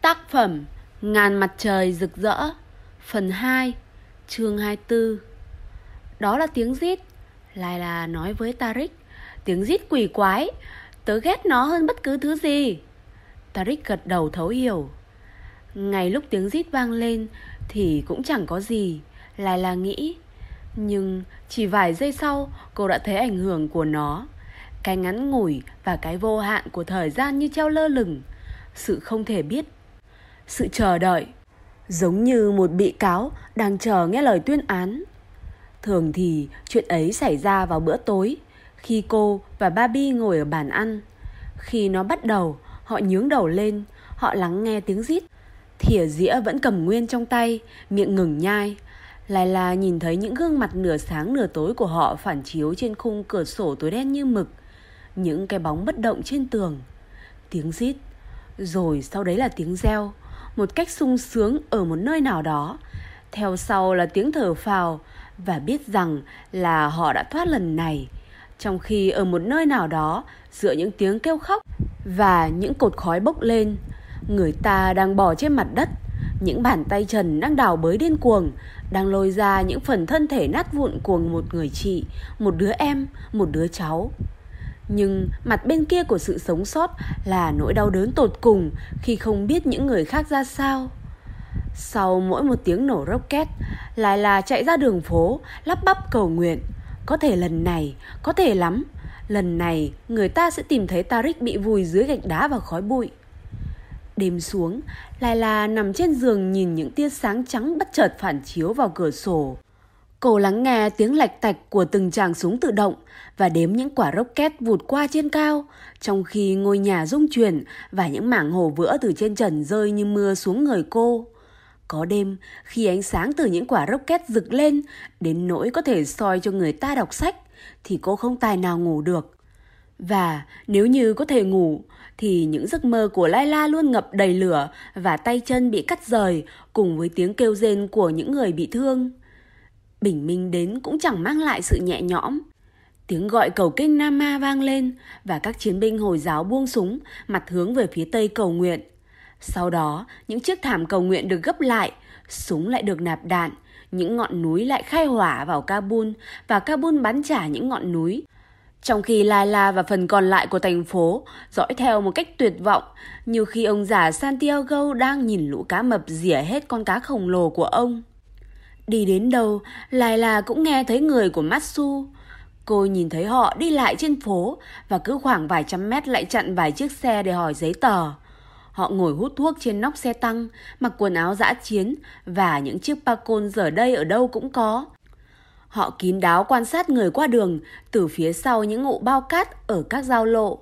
Tác phẩm Ngàn mặt trời rực rỡ, Phần 2 Chương 24 Đó là tiếng rít Lại là nói với Tarik. Tiếng rít quỷ quái, Tớ ghét nó hơn bất cứ thứ gì. Tarik gật đầu thấu hiểu. Ngay lúc tiếng rít vang lên Thì cũng chẳng có gì, Lại là nghĩ. Nhưng chỉ vài giây sau, Cô đã thấy ảnh hưởng của nó. Cái ngắn ngủi và cái vô hạn của thời gian như treo lơ lửng. Sự không thể biết sự chờ đợi. Giống như một bị cáo đang chờ nghe lời tuyên án. Thường thì chuyện ấy xảy ra vào bữa tối, khi cô và Barbie ngồi ở bàn ăn. Khi nó bắt đầu, họ nhướng đầu lên, họ lắng nghe tiếng rít. Thìa dĩa vẫn cầm nguyên trong tay, miệng ngừng nhai. Lại là nhìn thấy những gương mặt nửa sáng nửa tối của họ phản chiếu trên khung cửa sổ tối đen như mực, những cái bóng bất động trên tường. Tiếng rít, rồi sau đấy là tiếng reo một cách sung sướng ở một nơi nào đó. Theo sau là tiếng thở phào và biết rằng là họ đã thoát lần này. Trong khi ở một nơi nào đó, giữa những tiếng kêu khóc và những cột khói bốc lên, người ta đang bò trên mặt đất. Những bàn tay trần đang đào bới điên cuồng, đang lôi ra những phần thân thể nát vụn của một người chị, một đứa em, một đứa cháu nhưng mặt bên kia của sự sống sót là nỗi đau đớn tột cùng khi không biết những người khác ra sao. Sau mỗi một tiếng nổ rocket, lại là chạy ra đường phố, lắp bắp cầu nguyện. Có thể lần này, có thể lắm. Lần này, người ta sẽ tìm thấy tarik bị vùi dưới gạch đá và khói bụi. Đêm xuống, lại là nằm trên giường nhìn những tia sáng trắng bất chợt phản chiếu vào cửa sổ. Cô lắng nghe tiếng lạch tạch của từng tràng súng tự động và đếm những quả rocket vụt qua trên cao, trong khi ngôi nhà rung chuyển và những mảng hồ vữa từ trên trần rơi như mưa xuống người cô. Có đêm, khi ánh sáng từ những quả rocket rực lên, đến nỗi có thể soi cho người ta đọc sách, thì cô không tài nào ngủ được. Và nếu như có thể ngủ, thì những giấc mơ của Laila luôn ngập đầy lửa và tay chân bị cắt rời cùng với tiếng kêu rên của những người bị thương. Bình minh đến cũng chẳng mang lại sự nhẹ nhõm. Tiếng gọi cầu kinh Nam Ma vang lên và các chiến binh Hồi giáo buông súng, mặt hướng về phía tây cầu nguyện. Sau đó, những chiếc thảm cầu nguyện được gấp lại, súng lại được nạp đạn, những ngọn núi lại khai hỏa vào Kabul và Kabul bắn trả những ngọn núi. Trong khi Laila và phần còn lại của thành phố dõi theo một cách tuyệt vọng, như khi ông già Santiago đang nhìn lũ cá mập rỉa hết con cá khổng lồ của ông. Đi đến đâu, lại là cũng nghe thấy người của Matsu. Cô nhìn thấy họ đi lại trên phố và cứ khoảng vài trăm mét lại chặn vài chiếc xe để hỏi giấy tờ. Họ ngồi hút thuốc trên nóc xe tăng, mặc quần áo dã chiến và những chiếc pa côn giờ đây ở đâu cũng có. Họ kín đáo quan sát người qua đường từ phía sau những ngụ bao cát ở các giao lộ.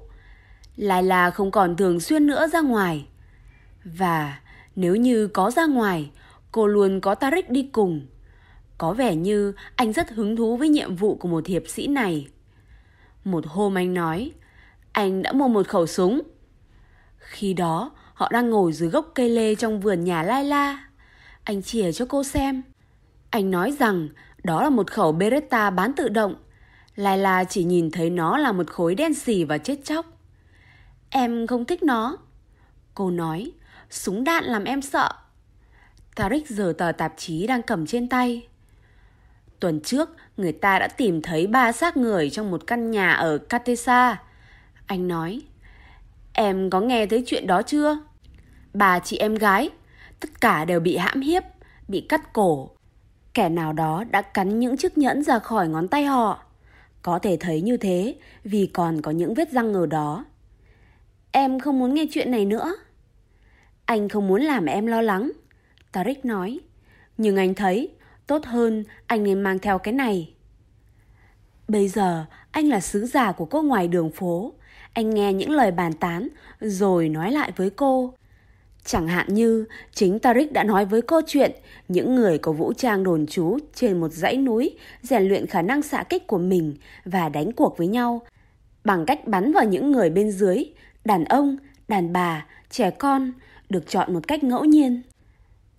Lai là không còn thường xuyên nữa ra ngoài. Và nếu như có ra ngoài, cô luôn có Tarik đi cùng. Có vẻ như anh rất hứng thú với nhiệm vụ của một hiệp sĩ này. Một hôm anh nói, anh đã mua một khẩu súng. Khi đó, họ đang ngồi dưới gốc cây lê trong vườn nhà lai la. Anh chìa cho cô xem. Anh nói rằng đó là một khẩu Beretta bán tự động. lai la chỉ nhìn thấy nó là một khối đen xì và chết chóc. Em không thích nó. Cô nói, súng đạn làm em sợ. Tarik giờ tờ tạp chí đang cầm trên tay. Tuần trước, người ta đã tìm thấy ba xác người trong một căn nhà ở Katesa. Anh nói, em có nghe thấy chuyện đó chưa? Bà chị em gái, tất cả đều bị hãm hiếp, bị cắt cổ. Kẻ nào đó đã cắn những chiếc nhẫn ra khỏi ngón tay họ. Có thể thấy như thế vì còn có những vết răng ở đó. Em không muốn nghe chuyện này nữa. Anh không muốn làm em lo lắng. Tarik nói. Nhưng anh thấy Tốt hơn anh nên mang theo cái này. Bây giờ anh là sứ giả của cô ngoài đường phố. Anh nghe những lời bàn tán rồi nói lại với cô. Chẳng hạn như chính Tarik đã nói với cô chuyện những người có vũ trang đồn trú trên một dãy núi rèn luyện khả năng xạ kích của mình và đánh cuộc với nhau bằng cách bắn vào những người bên dưới, đàn ông, đàn bà, trẻ con, được chọn một cách ngẫu nhiên.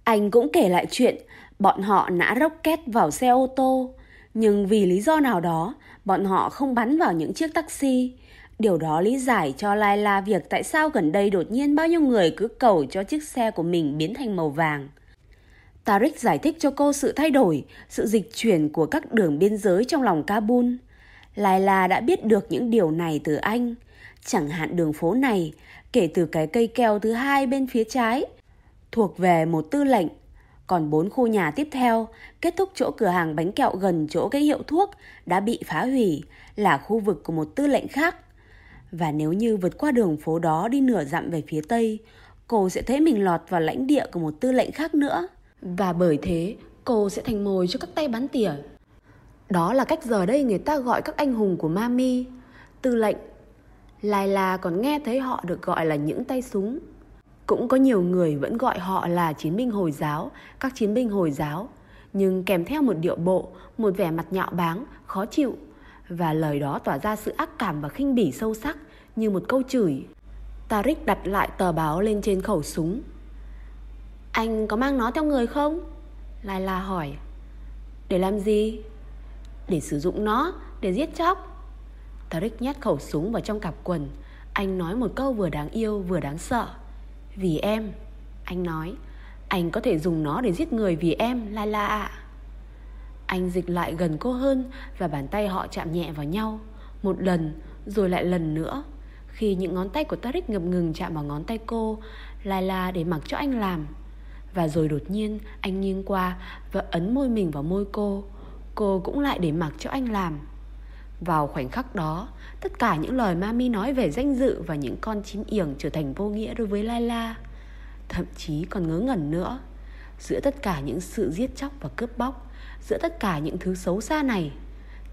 Anh cũng kể lại chuyện Bọn họ nã rocket vào xe ô tô, nhưng vì lý do nào đó, bọn họ không bắn vào những chiếc taxi. Điều đó lý giải cho Laila việc tại sao gần đây đột nhiên bao nhiêu người cứ cầu cho chiếc xe của mình biến thành màu vàng. Tariq giải thích cho cô sự thay đổi, sự dịch chuyển của các đường biên giới trong lòng Kabul. Laila đã biết được những điều này từ anh. Chẳng hạn đường phố này, kể từ cái cây keo thứ hai bên phía trái, thuộc về một tư lệnh. Còn bốn khu nhà tiếp theo, kết thúc chỗ cửa hàng bánh kẹo gần chỗ cái hiệu thuốc đã bị phá hủy, là khu vực của một tư lệnh khác. Và nếu như vượt qua đường phố đó đi nửa dặm về phía tây, cô sẽ thấy mình lọt vào lãnh địa của một tư lệnh khác nữa. Và bởi thế, cô sẽ thành mồi cho các tay bắn tỉa. Đó là cách giờ đây người ta gọi các anh hùng của Mami, tư lệnh. Laila còn nghe thấy họ được gọi là những tay súng. Cũng có nhiều người vẫn gọi họ là chiến binh Hồi giáo, các chiến binh Hồi giáo, nhưng kèm theo một điệu bộ, một vẻ mặt nhạo báng, khó chịu. Và lời đó tỏa ra sự ác cảm và khinh bỉ sâu sắc như một câu chửi. Tariq đặt lại tờ báo lên trên khẩu súng. Anh có mang nó theo người không? lai la hỏi. Để làm gì? Để sử dụng nó, để giết chóc. Tariq nhét khẩu súng vào trong cặp quần. Anh nói một câu vừa đáng yêu vừa đáng sợ. Vì em, anh nói, anh có thể dùng nó để giết người vì em, Laila ạ. Anh dịch lại gần cô hơn và bàn tay họ chạm nhẹ vào nhau. Một lần, rồi lại lần nữa. Khi những ngón tay của tarik ngập ngừng chạm vào ngón tay cô, Laila để mặc cho anh làm. Và rồi đột nhiên anh nghiêng qua và ấn môi mình vào môi cô Cô cũng lại để mặc cho anh làm vào khoảnh khắc đó, Tất cả những lời Mami nói về danh dự Và những con chim yểng trở thành vô nghĩa đối với Laila Thậm chí còn ngớ ngẩn nữa, Giữa tất cả những sự giết chóc và cướp bóc, Giữa tất cả những thứ xấu xa này,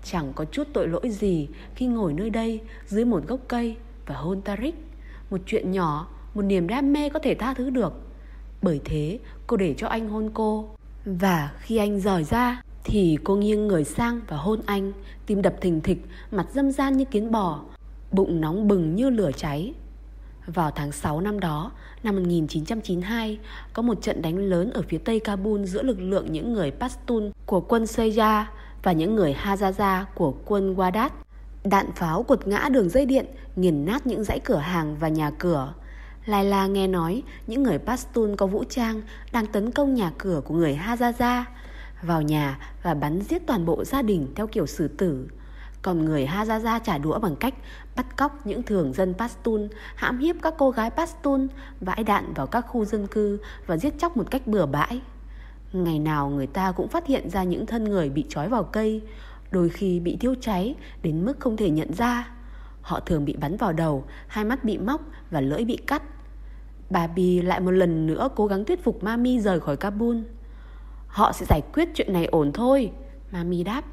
Chẳng có chút tội lỗi gì Khi ngồi nơi đây Dưới một gốc cây Và hôn tarik, Một chuyện nhỏ, Một niềm đam mê có thể tha thứ được. Bởi thế, cô để cho anh hôn cô. Và khi anh rời ra thì cô nghiêng người sang và hôn anh, Tim đập thình thịch, Mặt dâm gian như kiến bò, Bụng nóng bừng như lửa cháy. Vào tháng 6 năm đó, Năm 1992 Có một trận đánh lớn ở phía tây Kabul Giữa lực lượng những người Pashtun Của quân Seja Và những người Hazaza của quân Wadat Đạn pháo quật ngã đường dây điện, Nghiền nát những dãy cửa hàng và nhà cửa. Laila nghe nói, những người Pashtun có vũ trang đang tấn công nhà cửa của người Hazaza vào nhà và bắn giết toàn bộ gia đình theo kiểu xử tử. Còn người Hazaza trả đũa bằng cách bắt cóc những thường dân Pashtun, hãm hiếp các cô gái Pashtun, vãi đạn vào các khu dân cư và giết chóc một cách bừa bãi. Ngày nào người ta cũng phát hiện ra những thân người bị trói vào cây, đôi khi bị thiêu cháy đến mức không thể nhận ra. Họ thường bị bắn vào đầu, hai mắt bị móc và lưỡi bị cắt. Bà Bì lại một lần nữa cố gắng thuyết phục Mami rời khỏi Kabul. Họ sẽ giải quyết chuyện này ổn thôi, Mami đáp.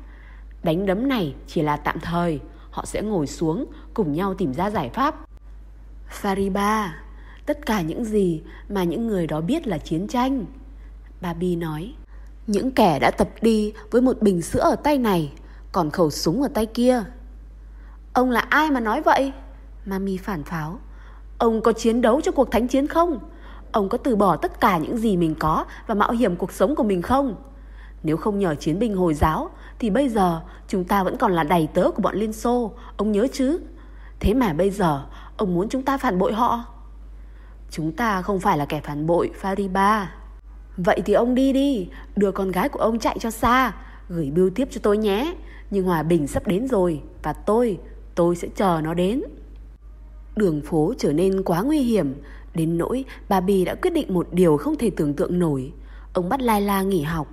Đánh đấm này chỉ là tạm thời, họ sẽ ngồi xuống cùng nhau tìm ra giải pháp. Fariba, tất cả những gì mà những người đó biết là chiến tranh. Babi nói, những kẻ đã tập đi với một bình sữa ở tay này, còn khẩu súng ở tay kia. Ông là ai mà nói vậy? Mami phản pháo. Ông có chiến đấu cho cuộc thánh chiến không? Ông có từ bỏ tất cả những gì mình có và mạo hiểm cuộc sống của mình không? Nếu không nhờ chiến binh Hồi giáo thì bây giờ chúng ta vẫn còn là đầy tớ của bọn Liên Xô, ông nhớ chứ? Thế mà bây giờ ông muốn chúng ta phản bội họ? Chúng ta không phải là kẻ phản bội, Fariba. Vậy thì ông đi đi, đưa con gái của ông chạy cho xa, gửi bưu tiếp cho tôi nhé. Nhưng hòa bình sắp đến rồi và tôi, tôi sẽ chờ nó đến. Đường phố trở nên quá nguy hiểm, đến nỗi, bà Bì đã quyết định một điều không thể tưởng tượng nổi. Ông bắt Laila nghỉ học.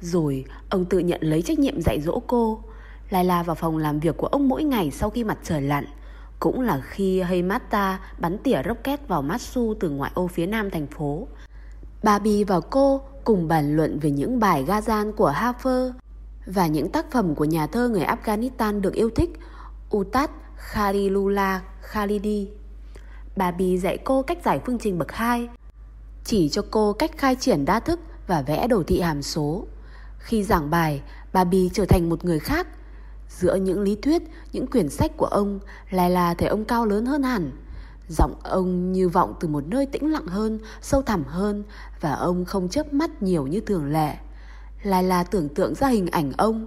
Rồi, ông tự nhận lấy trách nhiệm dạy dỗ cô. Laila vào phòng làm việc của ông mỗi ngày sau khi mặt trời lặn. Cũng là khi Heimata bắn tỉa rocket vào Matsu từ ngoại ô phía nam thành phố. Bà Bì và cô cùng bàn luận về những bài Gazan của Hafer và những tác phẩm của nhà thơ người Afghanistan được yêu thích, Utat Khalilullah Khalidi. Bà Bì dạy cô cách giải phương trình bậc 2, chỉ cho cô cách khai triển đa thức và vẽ đồ thị hàm số. Khi giảng bài, bà Bì trở thành một người khác. Giữa những lý thuyết, những quyển sách của ông, lại là thấy ông cao lớn hơn hẳn. Giọng ông như vọng từ một nơi tĩnh lặng hơn, sâu thẳm hơn và ông không chớp mắt nhiều như thường lệ. Lại là tưởng tượng ra hình ảnh ông,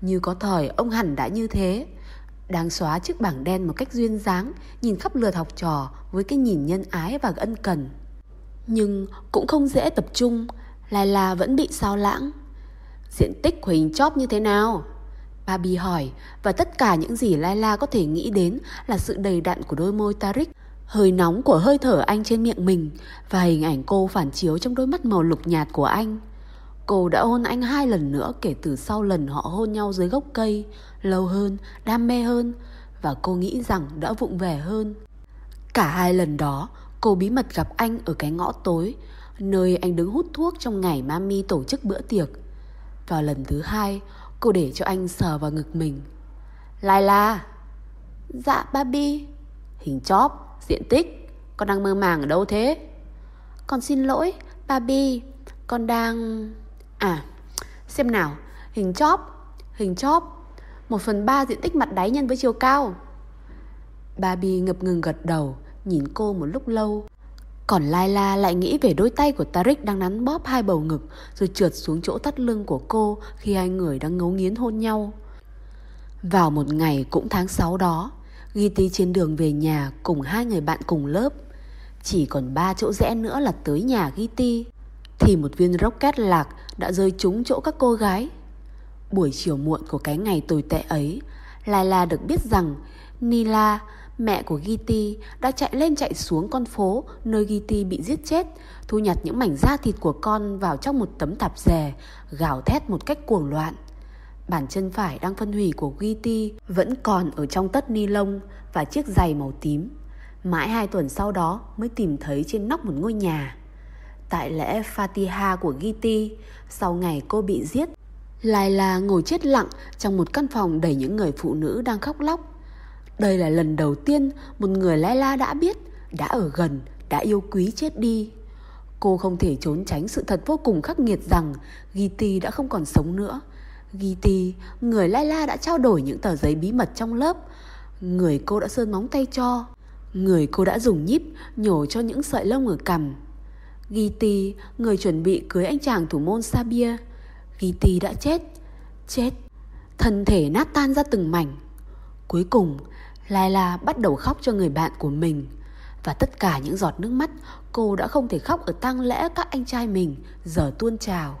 như có thời ông hẳn đã như thế. Đang xóa chiếc bảng đen một cách duyên dáng, Nhìn khắp lượt học trò Với cái nhìn nhân ái và ân cần. Nhưng cũng không dễ tập trung Laila vẫn bị sao lãng. Diện tích của hình chóp như thế nào? Barbie hỏi, Và tất cả những gì Laila có thể nghĩ đến Là sự đầy đặn của đôi môi Tarik, Hơi nóng của hơi thở anh trên miệng mình Và hình ảnh cô phản chiếu trong đôi mắt màu lục nhạt của anh. Cô đã hôn anh hai lần nữa kể từ sau lần họ hôn nhau dưới gốc cây Lâu hơn, đam mê hơn Và cô nghĩ rằng đã vụng về hơn. Cả hai lần đó Cô bí mật gặp anh ở cái ngõ tối Nơi anh đứng hút thuốc trong ngày mami tổ chức bữa tiệc. Vào lần thứ hai Cô để cho anh sờ vào ngực mình. Laila Dạ babi. Hình chóp, diện tích Con đang mơ màng ở đâu thế? Con xin lỗi babi Con đang... À, xem nào. Hình chóp Hình chóp. Một phần ba diện tích mặt đáy nhân với chiều cao. Barbie ngập ngừng gật đầu Nhìn cô một lúc lâu. Còn Laila lại nghĩ về đôi tay của Tarik đang nắn bóp hai bầu ngực Rồi trượt xuống chỗ thắt lưng của cô Khi hai người đang ngấu nghiến hôn nhau. Vào một ngày cũng tháng 6 đó Giti trên đường về nhà cùng hai người bạn cùng lớp. Chỉ còn ba chỗ rẽ nữa là tới nhà Giti thì một viên rocket lạc đã rơi trúng chỗ các cô gái Buổi chiều muộn của cái ngày tồi tệ ấy, Laila được biết rằng Nila, mẹ của Giti, đã chạy lên chạy xuống con phố nơi Giti bị giết chết, thu nhặt những mảnh da thịt của con vào trong một tấm tạp dề, gào thét một cách cuồng loạn. Bàn chân phải đang phân hủy của Giti vẫn còn ở trong tất ni lông và chiếc giày màu tím. Mãi hai tuần sau đó mới tìm thấy trên nóc một ngôi nhà. Tại lễ Fatiha của Giti, sau ngày cô bị giết, Laila ngồi chết lặng trong một căn phòng đầy những người phụ nữ đang khóc lóc. Đây là lần đầu tiên một người Laila đã biết, đã ở gần, đã yêu quý chết đi. Cô không thể trốn tránh sự thật vô cùng khắc nghiệt rằng Giti đã không còn sống nữa. Giti, người Laila đã trao đổi những tờ giấy bí mật trong lớp. Người cô đã sơn móng tay cho. Người cô đã dùng nhíp nhổ cho những sợi lông ở cằm. Giti, người chuẩn bị cưới anh chàng thủ môn Sabia. Giti đã chết. Chết. Thân thể nát tan ra từng mảnh. Cuối cùng Laila bắt đầu khóc cho người bạn của mình. Và tất cả những giọt nước mắt Cô đã không thể khóc ở tang lễ các anh trai mình Giờ tuôn trào.